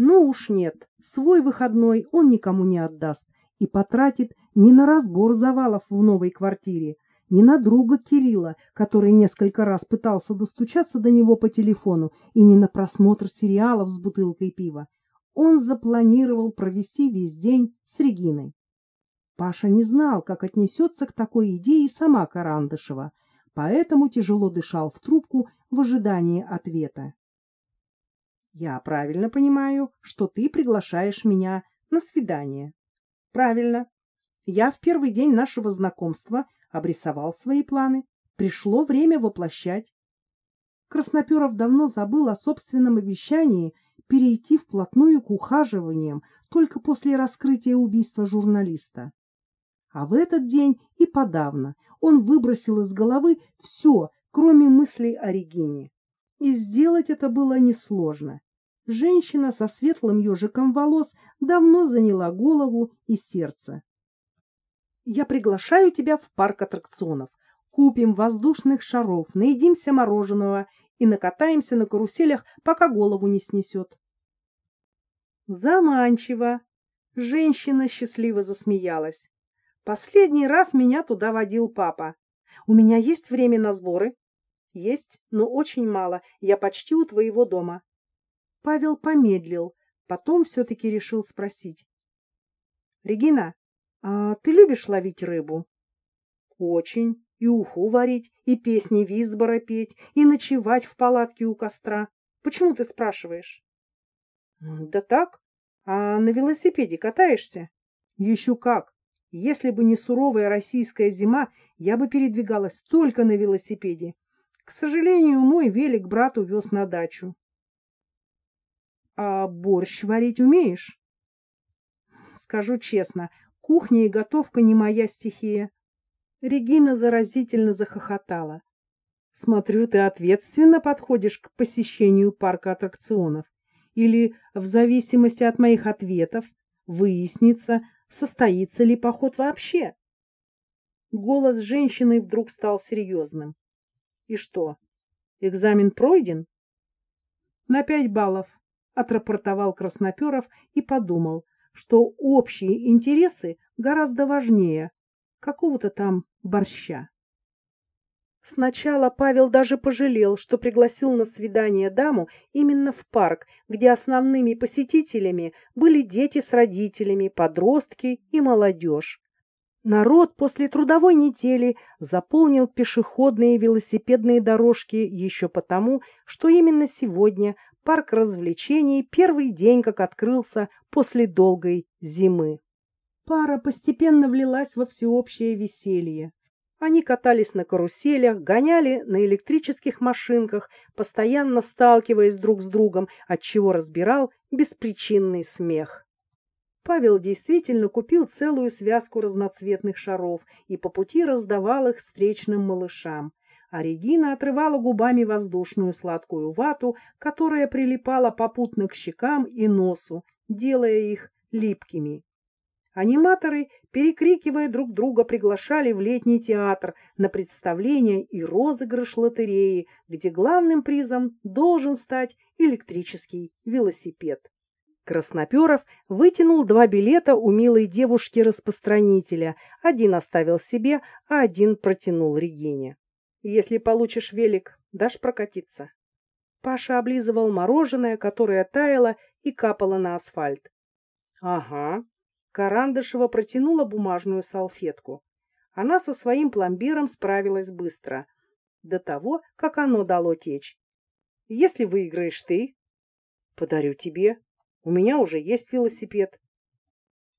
Ну уж нет, свой выходной он никому не отдаст и потратит не на разбор завалов в новой квартире, не на друга Кирилла, который несколько раз пытался достучаться до него по телефону, и не на просмотр сериалов с бутылкой пива. Он запланировал провести весь день с Региной. Паша не знал, как отнесется к такой идее сама Карандышева, поэтому тяжело дышал в трубку в ожидании ответа. «Я правильно понимаю, что ты приглашаешь меня на свидание?» «Правильно. Я в первый день нашего знакомства обрисовал свои планы. Пришло время воплощать. Красноперов давно забыл о собственном обещании перейти вплотную к ухаживаниям только после раскрытия убийства журналиста. А в этот день и подавно он выбросил из головы все, кроме мыслей о Регине. И сделать это было несложно. Женщина со светлым ежиком волос давно заняла голову и сердце. Я приглашаю тебя в парк аттракционов. Купим воздушных шаров, наедимся мороженого и накатаемся на каруселях, пока голову не снесет. Заманчиво. Женщина счастливо засмеялась. Последний раз меня туда водил папа. У меня есть время на сборы? Есть, но очень мало. Я почти у твоего дома. Павел помедлил, потом все-таки решил спросить. Регина, а ты любишь ловить рыбу? Очень. И уху варить, и песни Визбора петь, и ночевать в палатке у костра. Почему ты спрашиваешь? Да так. А на велосипеде катаешься? Еще как. Если бы не суровая российская зима, я бы передвигалась только на велосипеде. К сожалению, мой велик брат увез на дачу. А борщ варить умеешь? Скажу честно, Кухня и готовка не моя стихия. Регина заразительно захохотала. Смотрю, ты ответственно подходишь к посещению парка аттракционов. Или, в зависимости от моих ответов, выяснится, состоится ли поход вообще. Голос женщины вдруг стал серьезным. И что, экзамен пройден? На пять баллов, отрапортовал Красноперов и подумал, что общие интересы гораздо важнее какого-то там борща. Сначала Павел даже пожалел, что пригласил на свидание даму именно в парк, где основными посетителями были дети с родителями, подростки и молодежь. Народ после трудовой недели заполнил пешеходные и велосипедные дорожки еще потому, что именно сегодня парк развлечений первый день как открылся после долгой зимы. Пара постепенно влилась во всеобщее веселье. Они катались на каруселях, гоняли на электрических машинках, постоянно сталкиваясь друг с другом, отчего разбирал беспричинный смех. Павел действительно купил целую связку разноцветных шаров и по пути раздавал их встречным малышам а Регина отрывала губами воздушную сладкую вату, которая прилипала попутно к щекам и носу, делая их липкими. Аниматоры, перекрикивая друг друга, приглашали в летний театр на представление и розыгрыш лотереи, где главным призом должен стать электрический велосипед. Красноперов вытянул два билета у милой девушки-распространителя, один оставил себе, а один протянул Регине. Если получишь велик, дашь прокатиться. Паша облизывал мороженое, которое таяло и капало на асфальт. Ага. Карандышева протянула бумажную салфетку. Она со своим пломбиром справилась быстро. До того, как оно дало течь. Если выиграешь ты, подарю тебе. У меня уже есть велосипед.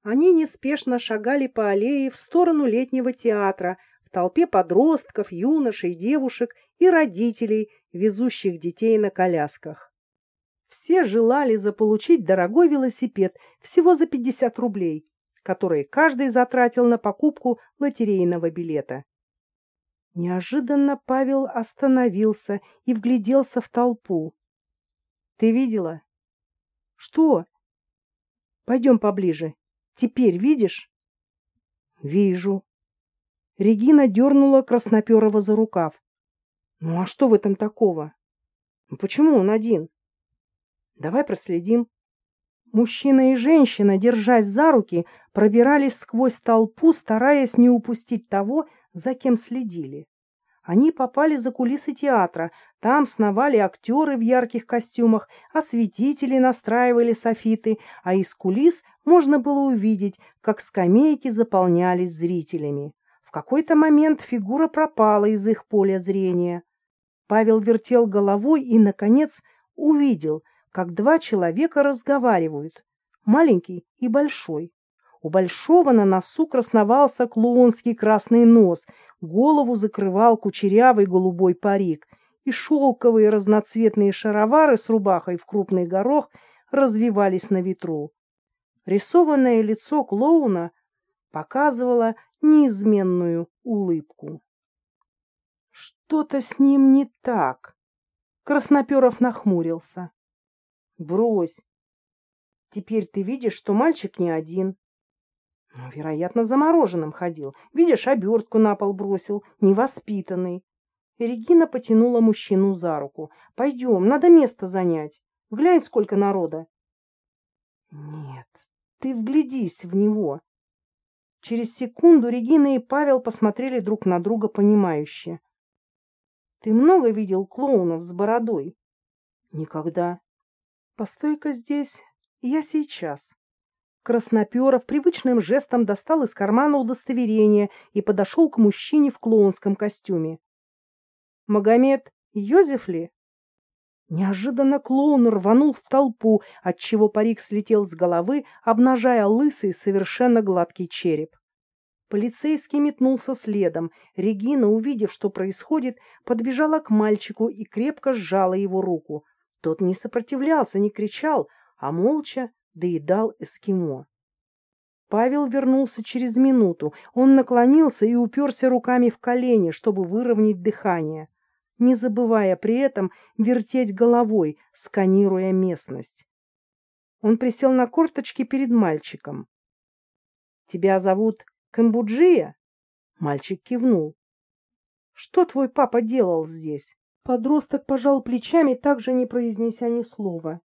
Они неспешно шагали по аллее в сторону летнего театра, в толпе подростков, юношей, девушек и родителей, везущих детей на колясках. Все желали заполучить дорогой велосипед всего за 50 рублей, которые каждый затратил на покупку лотерейного билета. Неожиданно Павел остановился и вгляделся в толпу. «Ты видела?» «Что?» «Пойдем поближе. Теперь видишь?» «Вижу», Регина дернула Красноперова за рукав. «Ну а что в этом такого? Ну, почему он один?» «Давай проследим». Мужчина и женщина, держась за руки, пробирались сквозь толпу, стараясь не упустить того, за кем следили. Они попали за кулисы театра. Там сновали актеры в ярких костюмах, осветители настраивали софиты, а из кулис можно было увидеть, как скамейки заполнялись зрителями. В какой-то момент фигура пропала из их поля зрения. Павел вертел головой и, наконец, увидел, как два человека разговаривают, маленький и большой. У большого на носу красновался клоунский красный нос, голову закрывал кучерявый голубой парик, и шелковые разноцветные шаровары с рубахой в крупный горох развивались на ветру. Рисованное лицо клоуна показывало неизменную улыбку. Что-то с ним не так. Красноперов нахмурился. Брось. Теперь ты видишь, что мальчик не один. Ну, вероятно, замороженным ходил. Видишь, обертку на пол бросил, невоспитанный. Регина потянула мужчину за руку. Пойдем, надо место занять. Глянь, сколько народа. Нет, ты вглядись в него. Через секунду Регина и Павел посмотрели друг на друга понимающе. Ты много видел клоунов с бородой? Никогда. Постой-ка здесь, я сейчас. Красноперов привычным жестом достал из кармана удостоверение и подошел к мужчине в клоунском костюме. «Магомед Йозеф ли?» Неожиданно клоун рванул в толпу, отчего парик слетел с головы, обнажая лысый, совершенно гладкий череп. Полицейский метнулся следом. Регина, увидев, что происходит, подбежала к мальчику и крепко сжала его руку. Тот не сопротивлялся, не кричал, а молча доедал эскимо. Павел вернулся через минуту. Он наклонился и уперся руками в колени, чтобы выровнять дыхание, не забывая при этом вертеть головой, сканируя местность. Он присел на корточки перед мальчиком. «Тебя зовут Камбуджия?» Мальчик кивнул. «Что твой папа делал здесь?» Подросток пожал плечами, также не произнеся ни слова.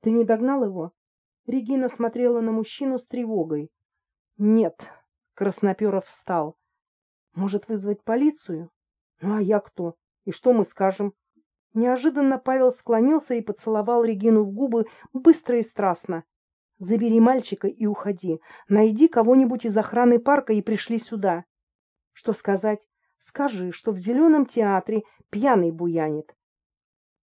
«Ты не догнал его?» Регина смотрела на мужчину с тревогой. «Нет», — Красноперов встал. «Может, вызвать полицию? Ну, а я кто? И что мы скажем?» Неожиданно Павел склонился и поцеловал Регину в губы быстро и страстно. Забери мальчика и уходи. Найди кого-нибудь из охраны парка и пришли сюда. Что сказать? Скажи, что в зеленом театре пьяный буянит.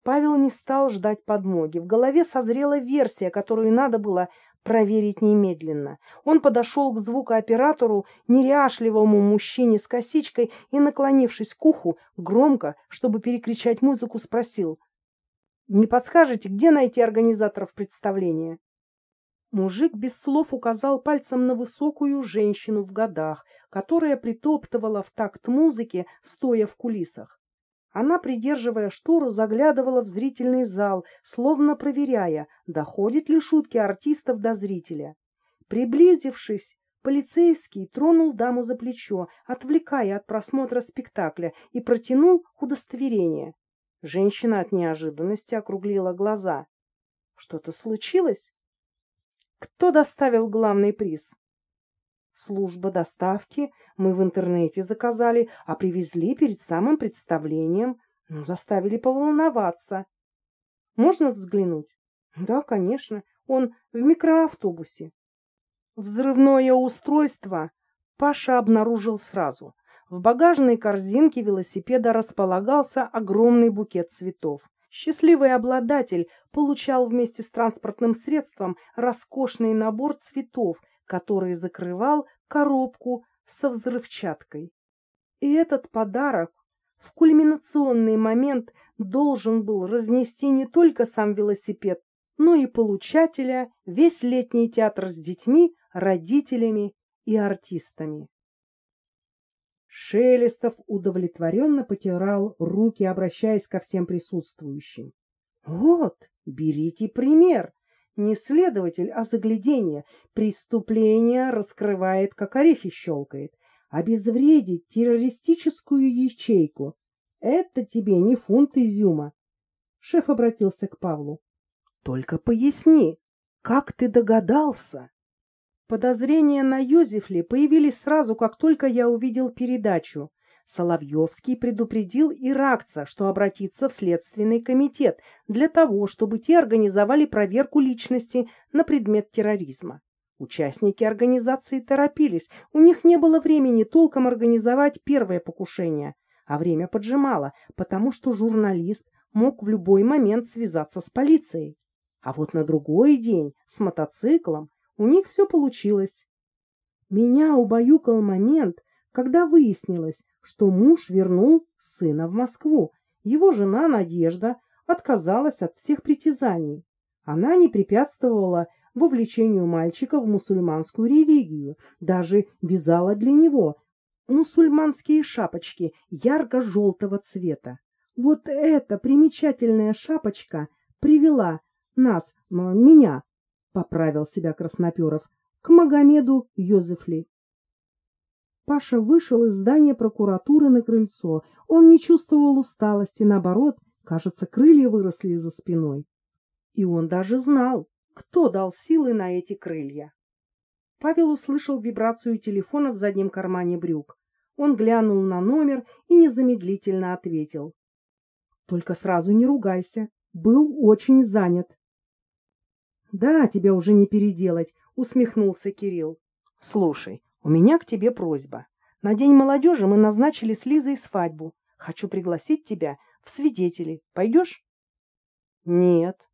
Павел не стал ждать подмоги. В голове созрела версия, которую надо было проверить немедленно. Он подошел к звукооператору, неряшливому мужчине с косичкой, и, наклонившись к уху, громко, чтобы перекричать музыку, спросил. «Не подскажете, где найти организаторов представления?» Мужик без слов указал пальцем на высокую женщину в годах, которая притоптывала в такт музыки, стоя в кулисах. Она, придерживая штору, заглядывала в зрительный зал, словно проверяя, доходят ли шутки артистов до зрителя. Приблизившись, полицейский тронул даму за плечо, отвлекая от просмотра спектакля, и протянул удостоверение. Женщина от неожиданности округлила глаза. «Что-то случилось?» Кто доставил главный приз? Служба доставки. Мы в интернете заказали, а привезли перед самым представлением. Ну, заставили поволноваться. Можно взглянуть? Да, конечно. Он в микроавтобусе. Взрывное устройство Паша обнаружил сразу. В багажной корзинке велосипеда располагался огромный букет цветов. Счастливый обладатель получал вместе с транспортным средством роскошный набор цветов, который закрывал коробку со взрывчаткой. И этот подарок в кульминационный момент должен был разнести не только сам велосипед, но и получателя, весь летний театр с детьми, родителями и артистами. Шелестов удовлетворенно потирал руки, обращаясь ко всем присутствующим. «Вот, берите пример. Не следователь, а загляденье. Преступление раскрывает, как орехи щелкает. Обезвредить террористическую ячейку. Это тебе не фунт изюма». Шеф обратился к Павлу. «Только поясни, Как ты догадался? Подозрения на Йозефле появились сразу, как только я увидел передачу. Соловьевский предупредил иракца, что обратится в Следственный комитет для того, чтобы те организовали проверку личности на предмет терроризма. Участники организации торопились, у них не было времени толком организовать первое покушение, а время поджимало, потому что журналист мог в любой момент связаться с полицией. А вот на другой день с мотоциклом у них все получилось. Меня убаюкал момент, когда выяснилось, что муж вернул сына в Москву. Его жена Надежда отказалась от всех притязаний. Она не препятствовала вовлечению мальчика в мусульманскую религию, даже вязала для него мусульманские шапочки ярко-желтого цвета. Вот эта примечательная шапочка привела нас, меня, поправил себя Красноперов, к Магомеду Йозефли. Паша вышел из здания прокуратуры на крыльцо. Он не чувствовал усталости, наоборот, кажется, крылья выросли за спиной. И он даже знал, кто дал силы на эти крылья. Павел услышал вибрацию телефона в заднем кармане брюк. Он глянул на номер и незамедлительно ответил. Только сразу не ругайся. Был очень занят. Да, тебя уже не переделать, усмехнулся Кирилл. Слушай, у меня к тебе просьба. На День молодежи мы назначили с Лизой свадьбу. Хочу пригласить тебя в свидетели. Пойдешь? Нет.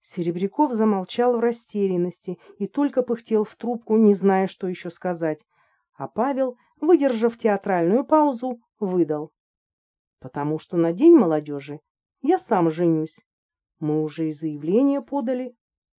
Серебряков замолчал в растерянности и только пыхтел в трубку, не зная, что еще сказать. А Павел, выдержав театральную паузу, выдал потому что на День молодежи я сам женюсь. Мы уже и заявление подали.